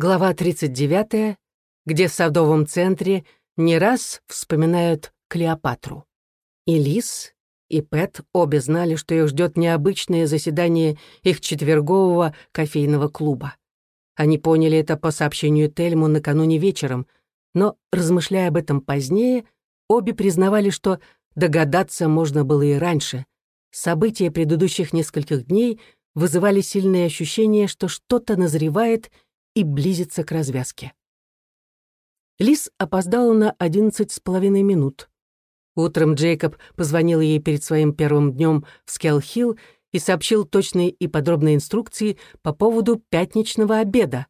Глава 39, где в садовом центре не раз вспоминают Клеопатру. И Лис, и Пэт обе знали, что их ждет необычное заседание их четвергового кофейного клуба. Они поняли это по сообщению Тельму накануне вечером, но, размышляя об этом позднее, обе признавали, что догадаться можно было и раньше. События предыдущих нескольких дней вызывали сильное ощущение, что что-то назревает — и близится к развязке. Лис опоздала на одиннадцать с половиной минут. Утром Джейкоб позвонил ей перед своим первым днем в Скелл-Хилл и сообщил точные и подробные инструкции по поводу пятничного обеда.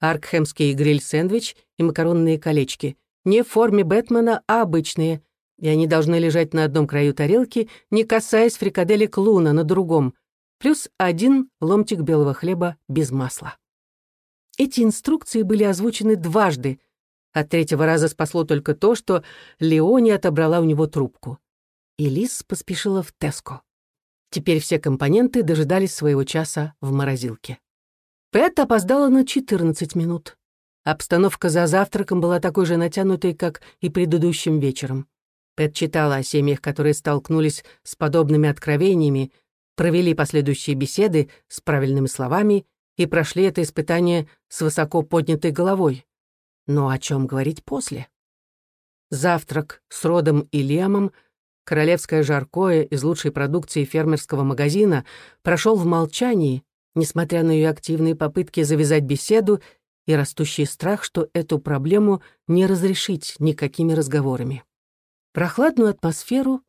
Аркхемский гриль-сэндвич и макаронные колечки. Не в форме Бэтмена, а обычные. И они должны лежать на одном краю тарелки, не касаясь фрикаделек луна на другом. Плюс один ломтик белого хлеба без масла. Эти инструкции были озвучены дважды. От третьего раза спасло только то, что Леони отобрала у него трубку. И Лис поспешила в Теско. Теперь все компоненты дожидались своего часа в морозилке. Пэт опоздала на 14 минут. Обстановка за завтраком была такой же натянутой, как и предыдущим вечером. Пэт читала о семьях, которые столкнулись с подобными откровениями, провели последующие беседы с правильными словами и прошли это испытание с высоко поднятой головой. Но о чем говорить после? Завтрак с Родом и Лемом, королевское жаркое из лучшей продукции фермерского магазина, прошел в молчании, несмотря на ее активные попытки завязать беседу и растущий страх, что эту проблему не разрешить никакими разговорами. Прохладную атмосферу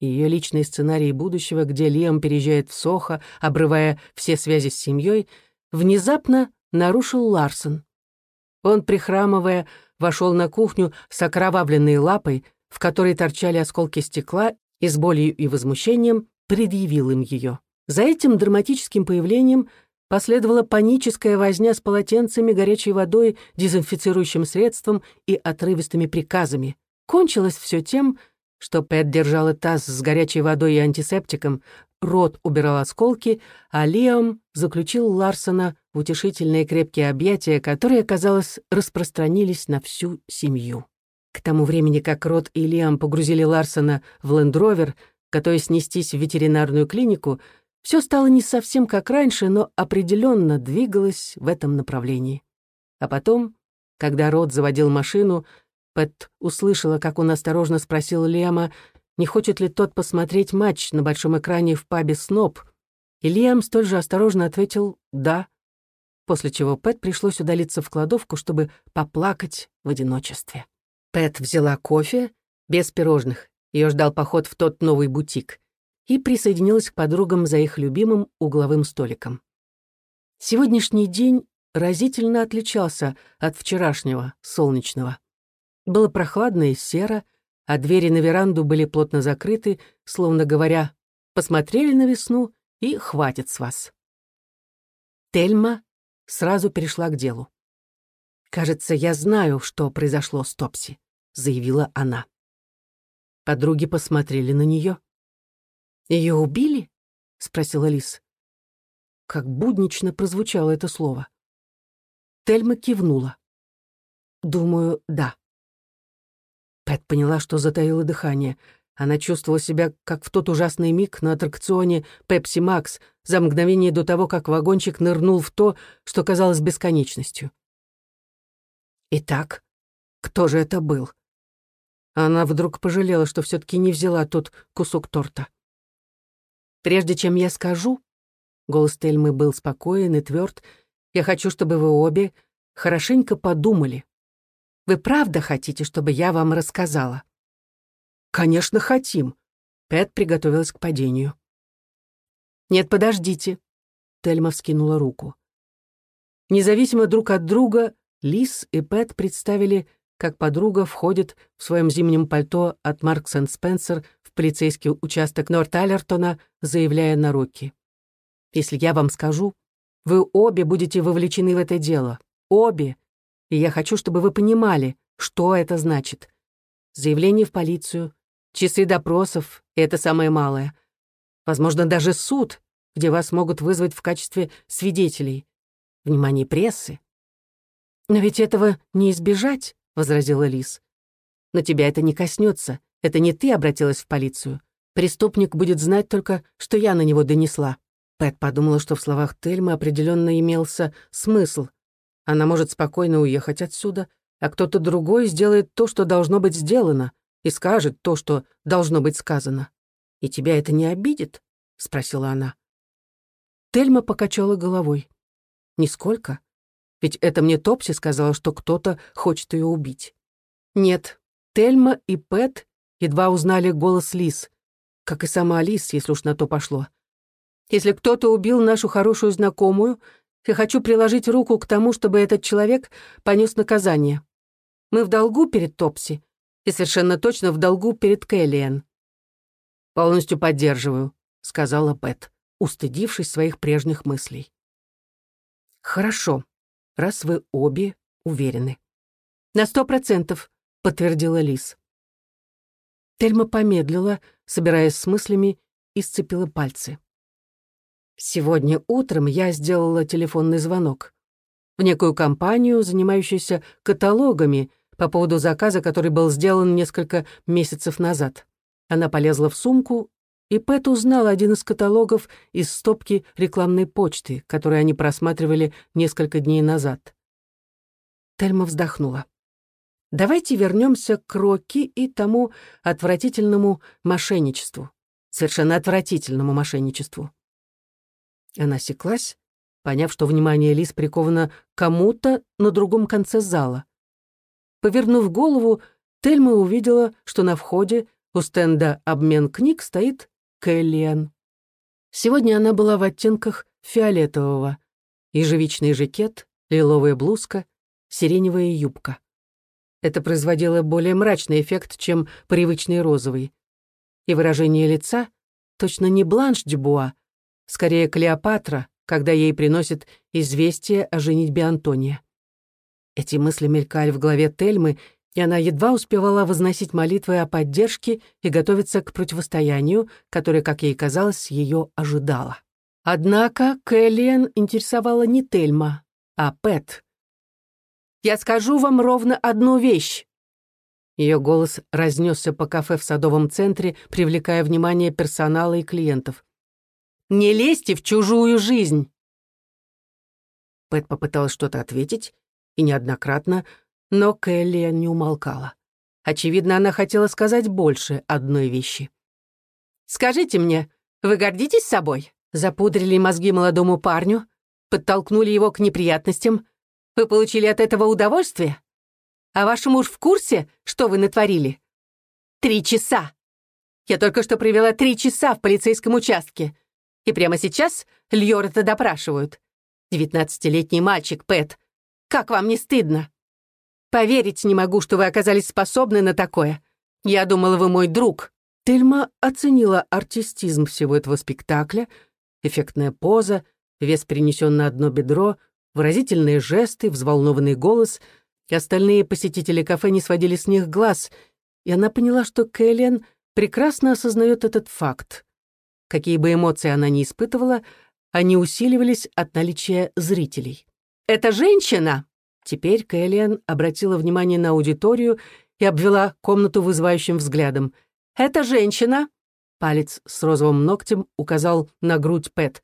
ее личные сценарии будущего, где Лиам переезжает в Сохо, обрывая все связи с семьей, внезапно нарушил Ларсон. Он, прихрамывая, вошел на кухню с окровавленной лапой, в которой торчали осколки стекла, и с болью и возмущением предъявил им ее. За этим драматическим появлением последовала паническая возня с полотенцами, горячей водой, дезинфицирующим средством и отрывистыми приказами. Кончилось все тем, что Пэт держала таз с горячей водой и антисептиком, Рот убирал осколки, а Лиам заключил Ларсона в утешительные крепкие объятия, которые, казалось, распространились на всю семью. К тому времени, как Рот и Лиам погрузили Ларсона в лендровер, готовясь нестись в ветеринарную клинику, все стало не совсем как раньше, но определенно двигалось в этом направлении. А потом, когда Рот заводил машину, Пэт услышала, как он осторожно спросил Лиама, не хочет ли тот посмотреть матч на большом экране в пабе «Сноб», и Лиам столь же осторожно ответил «да», после чего Пэт пришлось удалиться в кладовку, чтобы поплакать в одиночестве. Пэт взяла кофе, без пирожных, ее ждал поход в тот новый бутик, и присоединилась к подругам за их любимым угловым столиком. Сегодняшний день разительно отличался от вчерашнего, солнечного. Было прохладно и серо, а двери на веранду были плотно закрыты, словно говоря, посмотрели на весну и хватит с вас. Тельма сразу перешла к делу. «Кажется, я знаю, что произошло с Топси», — заявила она. Подруги посмотрели на нее. «Ее убили?» — спросила Лис. Как буднично прозвучало это слово. Тельма кивнула. «Думаю, да». Пэт поняла, что затаила дыхание. Она чувствовала себя, как в тот ужасный миг на аттракционе «Пепси Макс» за мгновение до того, как вагончик нырнул в то, что казалось бесконечностью. Итак, кто же это был? Она вдруг пожалела, что все таки не взяла тот кусок торта. «Прежде чем я скажу...» Голос Тельмы был спокоен и тверд. «Я хочу, чтобы вы обе хорошенько подумали. Вы правда хотите, чтобы я вам рассказала?» «Конечно, хотим». Пэт приготовилась к падению. «Нет, подождите». Тельма вскинула руку. Независимо друг от друга, Лис и Пэт представили, как подруга входит в своем зимнем пальто от Маркс энд Спенсер в полицейский участок Норт-Аллертона, заявляя на руки. «Если я вам скажу, вы обе будете вовлечены в это дело. Обе, и я хочу, чтобы вы понимали, что это значит. Заявление в полицию, часы допросов — это самое малое. Возможно, даже суд, где вас могут вызвать в качестве свидетелей. Внимание прессы. «Но ведь этого не избежать», — возразила Лис. «Но тебя это не коснется. Это не ты обратилась в полицию. Преступник будет знать только, что я на него донесла». Пэт подумала, что в словах Тельмы определенно имелся смысл. Она может спокойно уехать отсюда, а кто-то другой сделает то, что должно быть сделано, и скажет то, что должно быть сказано. «И тебя это не обидит?» — спросила она. Тельма покачала головой. «Нисколько. Ведь это мне Топси сказала, что кто-то хочет ее убить». «Нет, Тельма и Пэт едва узнали голос Лис, как и сама Лис, если уж на то пошло. Если кто-то убил нашу хорошую знакомую, я хочу приложить руку к тому, чтобы этот человек понес наказание. Мы в долгу перед Топси, и совершенно точно в долгу перед Кэллиэн. «Полностью поддерживаю», — сказала Пэт, устыдившись своих прежних мыслей. «Хорошо, раз вы обе уверены». «На сто процентов», — подтвердила Лис. Тельма помедлила, собираясь с мыслями, и сцепила пальцы. «Сегодня утром я сделала телефонный звонок в некую компанию, занимающуюся каталогами по поводу заказа, который был сделан несколько месяцев назад. Она полезла в сумку, и Пэт узнал один из каталогов из стопки рекламной почты, которую они просматривали несколько дней назад. Тельма вздохнула. «Давайте вернемся к Рокки и тому отвратительному мошенничеству. Совершенно отвратительному мошенничеству». Она секлась, поняв, что внимание Лис приковано кому-то на другом конце зала. Повернув голову, Тельма увидела, что на входе у стенда «Обмен книг» стоит Кэллиан. Сегодня она была в оттенках фиолетового. Ежевичный жакет, лиловая блузка, сиреневая юбка. Это производило более мрачный эффект, чем привычный розовый. И выражение лица точно не Бланш Дюбуа, скорее Клеопатра, когда ей приносят известие о женитьбе Антония. Эти мысли мелькали в голове Тельмы, и она едва успевала возносить молитвы о поддержке и готовиться к противостоянию, которое, как ей казалось, ее ожидало. Однако Кэллиан интересовала не Тельма, а Пэт. «Я скажу вам ровно одну вещь!» Ее голос разнесся по кафе в садовом центре, привлекая внимание персонала и клиентов. «Не лезьте в чужую жизнь!» Пэт попыталась что-то ответить, и неоднократно но Келли не умолкала. Очевидно, она хотела сказать больше одной вещи. «Скажите мне, вы гордитесь собой? Запудрили мозги молодому парню? Подтолкнули его к неприятностям? Вы получили от этого удовольствие? А ваш муж в курсе, что вы натворили? Три часа! Я только что провела три часа в полицейском участке. И прямо сейчас Льор-то допрашивают. Девятнадцатилетний мальчик, Пэт. Как вам не стыдно? Поверить не могу, что вы оказались способны на такое. Я думала, вы мой друг». Тельма оценила артистизм всего этого спектакля, эффектная поза, вес перенесен на одно бедро, выразительные жесты, взволнованный голос, и остальные посетители кафе не сводили с них глаз, и она поняла, что Кэллиан прекрасно осознает этот факт. Какие бы эмоции она ни испытывала, они усиливались от наличия зрителей. «Эта женщина!» Теперь Кэллиан обратила внимание на аудиторию и обвела комнату вызывающим взглядом. «Эта женщина...» Палец с розовым ногтем указал на грудь Пэт.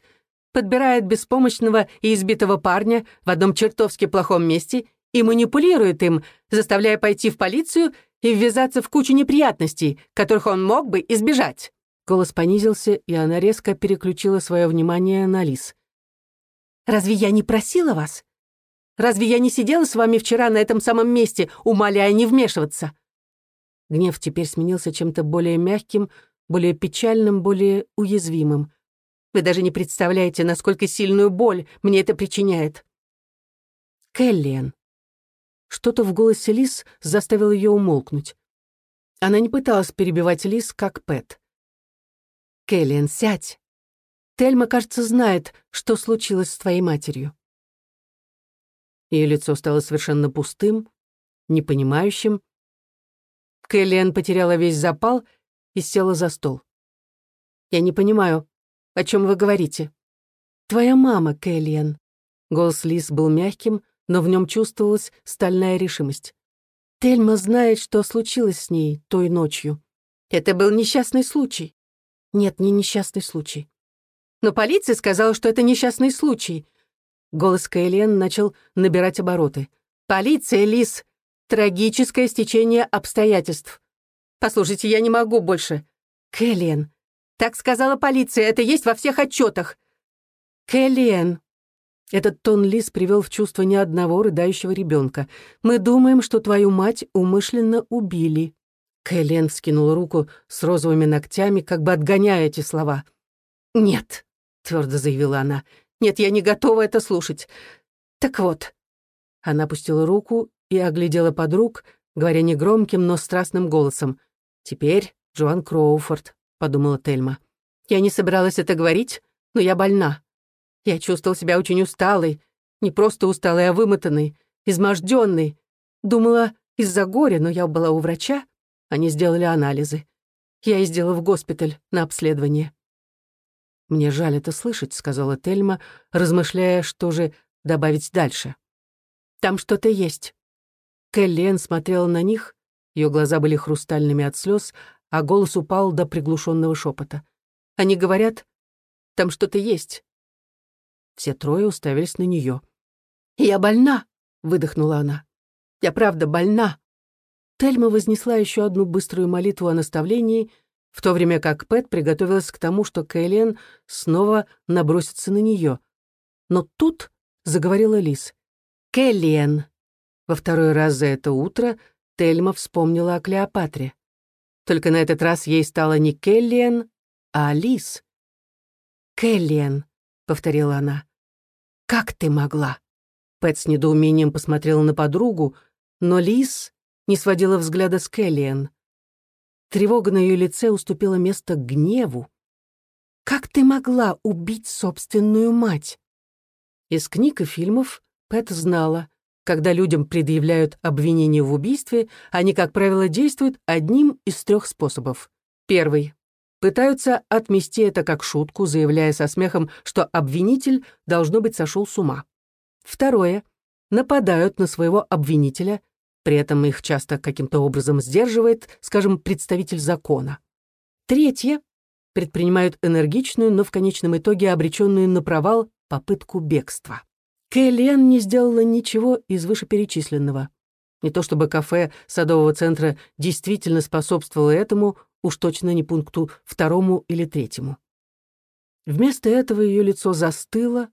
«Подбирает беспомощного и избитого парня в одном чертовски плохом месте и манипулирует им, заставляя пойти в полицию и ввязаться в кучу неприятностей, которых он мог бы избежать». Голос понизился, и она резко переключила свое внимание на Лис. «Разве я не просила вас? Разве я не сидела с вами вчера на этом самом месте, умоляя не вмешиваться?» Гнев теперь сменился чем-то более мягким, более печальным, более уязвимым. Вы даже не представляете, насколько сильную боль мне это причиняет. Келлиан. Что-то в голосе Лис заставило ее умолкнуть. Она не пыталась перебивать Лис, как Пэт. «Келлиан, сядь. Тельма, кажется, знает, что случилось с твоей матерью». Ее лицо стало совершенно пустым, непонимающим. Кэллиан потеряла весь запал и села за стол. «Я не понимаю, о чем вы говорите?» «Твоя мама, Кэллиан». Голос Лис был мягким, но в нем чувствовалась стальная решимость. Тельма знает, что случилось с ней той ночью. Это был несчастный случай. Нет, не несчастный случай. Но полиция сказала, что это несчастный случай. Голос Кэлен начал набирать обороты. «Полиция, Лис! Трагическое стечение обстоятельств. Послушайте, я не могу больше. Кэлен, так сказала полиция, это есть во всех отчетах. Кэлен, этот тон Лис привел в чувство ни одного рыдающего ребенка. «Мы думаем, что твою мать умышленно убили». Кэлен вскинула руку с розовыми ногтями, как бы отгоняя эти слова. «Нет», — твердо заявила она, — «нет, я не готова это слушать. Так вот». Она опустила руку и оглядела подруг, говоря негромким, но страстным голосом. «Теперь Джоан Кроуфорд», — подумала Тельма. «Я не собиралась это говорить, но я больна. Я чувствовал себя очень усталой, не просто усталой, а вымотанной, изможденной. Думала, из-за горя, но я была у врача. Они сделали анализы. Я ездила в госпиталь на обследование. «Мне жаль это слышать», — сказала Тельма, размышляя, что же добавить дальше. «Там что-то есть». Кэллиэн смотрела на них, ее глаза были хрустальными от слез, а голос упал до приглушенного шепота. «Они говорят, там что-то есть. Все трое уставились на нее. «Я больна!» — выдохнула она. «Я правда больна!» Тельма вознесла еще одну быструю молитву о наставлении, в то время как Пэт приготовилась к тому, что Кэлен снова набросится на нее. Но тут заговорила Лис. «Кэллиэн!» Во второй раз за это утро Тельма вспомнила о Клеопатре. Только на этот раз ей стало не Келлиен, а Лис. «Келлиен», — повторила она. «Как ты могла?» Пэт с недоумением посмотрела на подругу, но Лис не сводила взгляда с Келлиан. Тревога на ее лице уступила место гневу. «Как ты могла убить собственную мать?» Из книг и фильмов Пэт знала, когда людям предъявляют обвинение в убийстве, они, как правило, действуют одним из трех способов. Первый Пытаются отмести это как шутку, заявляя со смехом, что обвинитель, должно быть, сошел с ума. Второе. Нападают на своего обвинителя, при этом их часто каким-то образом сдерживает, скажем, представитель закона. Третье. Предпринимают энергичную, но в конечном итоге обреченную на провал попытку бегства. Кэллиан не сделала ничего из вышеперечисленного. Не то чтобы кафе садового центра действительно способствовало этому, уж точно не пункту второму или третьему. Вместо этого ее лицо застыло,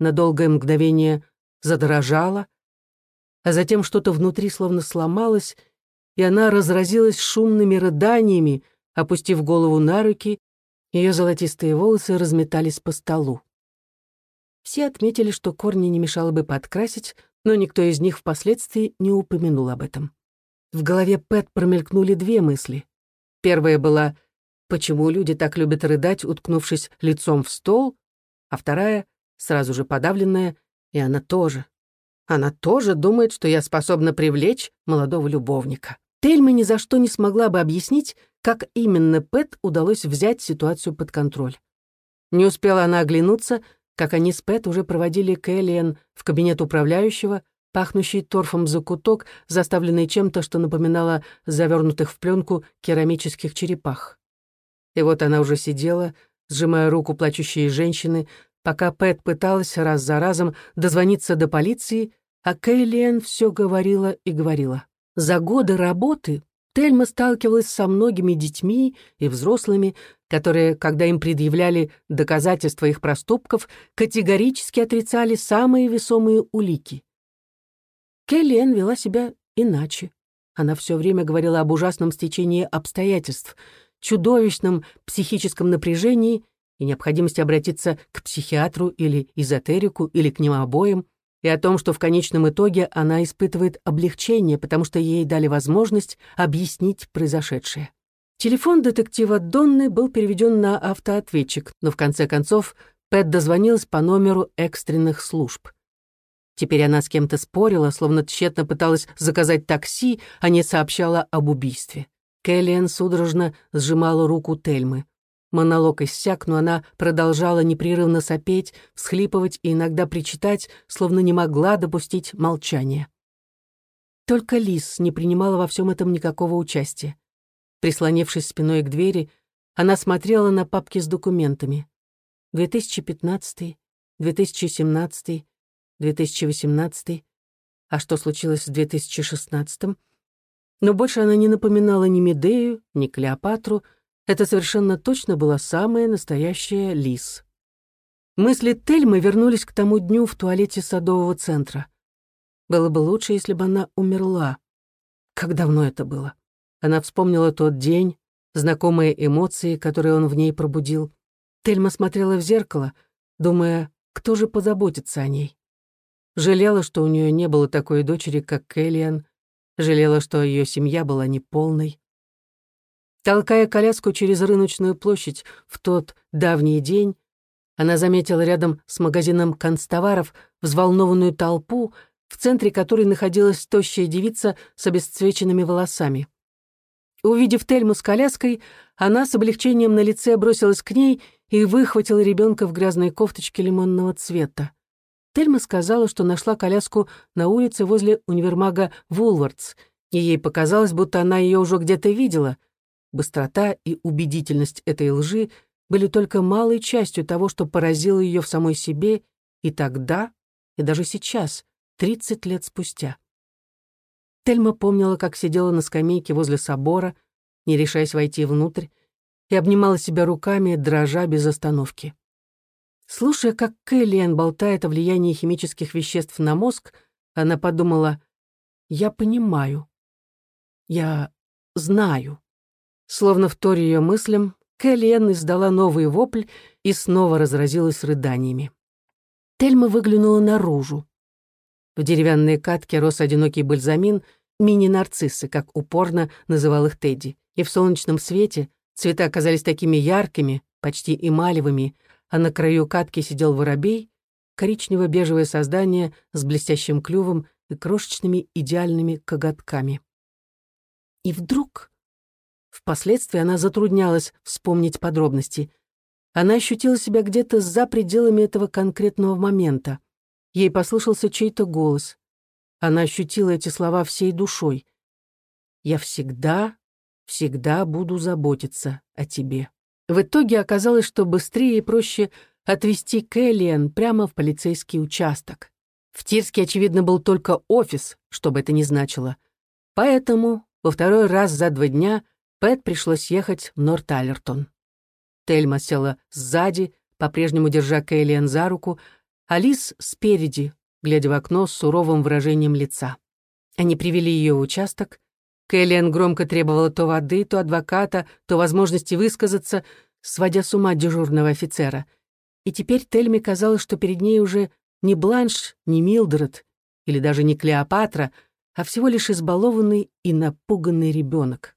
на долгое мгновение задрожало, а затем что-то внутри словно сломалось, и она разразилась шумными рыданиями, опустив голову на руки, ее золотистые волосы разметались по столу. Все отметили, что корни не мешало бы подкрасить, но никто из них впоследствии не упомянул об этом. В голове Пэт промелькнули две мысли. Первая была «Почему люди так любят рыдать, уткнувшись лицом в стол?» А вторая, сразу же подавленная, и она тоже. Она тоже думает, что я способна привлечь молодого любовника. Тельма ни за что не смогла бы объяснить, как именно Пэт удалось взять ситуацию под контроль. Не успела она оглянуться, как они с Пэт уже проводили Кэллиэн в кабинет управляющего, пахнущий торфом закуток, заставленный чем-то, что напоминало завернутых в пленку керамических черепах. И вот она уже сидела, сжимая руку плачущей женщины, пока Пэт пыталась раз за разом дозвониться до полиции, а Кейлиан все говорила и говорила. За годы работы Тельма сталкивалась со многими детьми и взрослыми, которые, когда им предъявляли доказательства их проступков, категорически отрицали самые весомые улики. Келлиэн вела себя иначе. Она все время говорила об ужасном стечении обстоятельств, чудовищном психическом напряжении и необходимости обратиться к психиатру или эзотерику или к ним обоим, и о том, что в конечном итоге она испытывает облегчение, потому что ей дали возможность объяснить произошедшее. Телефон детектива Донны был переведен на автоответчик, но в конце концов Пэт дозвонилась по номеру экстренных служб. Теперь она с кем-то спорила, словно тщетно пыталась заказать такси, а не сообщала об убийстве. Кэллиан судорожно сжимала руку Тельмы. Монолог иссяк, но она продолжала непрерывно сопеть, всхлипывать и иногда причитать, словно не могла допустить молчания. Только Лис не принимала во всем этом никакого участия. Прислонившись спиной к двери, она смотрела на папки с документами. 2015, 2017, 2018. А что случилось в 2016? Но больше она не напоминала ни Медею, ни Клеопатру, это совершенно точно была самая настоящая Лис. Мысли Тельмы вернулись к тому дню в туалете садового центра. Было бы лучше, если бы она умерла. Как давно это было? Она вспомнила тот день, знакомые эмоции, которые он в ней пробудил. Тельма смотрела в зеркало, думая, кто же позаботится о ней. Жалела, что у нее не было такой дочери, как Кэллиан, жалела, что ее семья была неполной. Толкая коляску через рыночную площадь в тот давний день, она заметила рядом с магазином констоваров взволнованную толпу, в центре которой находилась тощая девица с обесцвеченными волосами. Увидев Тельму с коляской, она с облегчением на лице бросилась к ней и выхватила ребенка в грязной кофточке лимонного цвета. Тельма сказала, что нашла коляску на улице возле универмага Вулвардс, и ей показалось, будто она ее уже где-то видела — Быстрота и убедительность этой лжи были только малой частью того, что поразило ее в самой себе и тогда, и даже сейчас, 30 лет спустя. Тельма помнила, как сидела на скамейке возле собора, не решаясь войти внутрь, и обнимала себя руками, дрожа без остановки. Слушая, как Кэллиэн болтает о влиянии химических веществ на мозг, она подумала, «Я понимаю. Я знаю». Словно в торе ее мыслям, Кэллиэн издала новый вопль и снова разразилась рыданиями. Тельма выглянула наружу. В деревянной катке рос одинокий бальзамин, мини-нарциссы, как упорно называл их Тедди, и в солнечном свете цвета оказались такими яркими, почти эмалевыми, а на краю катки сидел воробей, коричнево-бежевое создание с блестящим клювом и крошечными идеальными коготками. И вдруг Впоследствии она затруднялась вспомнить подробности. Она ощутила себя где-то за пределами этого конкретного момента. Ей послышался чей-то голос. Она ощутила эти слова всей душой. «Я всегда, всегда буду заботиться о тебе». В итоге оказалось, что быстрее и проще отвезти Кэллиан прямо в полицейский участок. В Тирске, очевидно, был только офис, что бы это ни значило. Поэтому во второй раз за два дня Пэт пришлось ехать в Норт-Аллертон. Тельма села сзади, по-прежнему держа Кейлиан за руку, а Лиз спереди, глядя в окно с суровым выражением лица. Они привели ее в участок. Кейлиан громко требовала то воды, то адвоката, то возможности высказаться, сводя с ума дежурного офицера. И теперь Тельме казалось, что перед ней уже не Бланш, не Милдред, или даже не Клеопатра, а всего лишь избалованный и напуганный ребенок.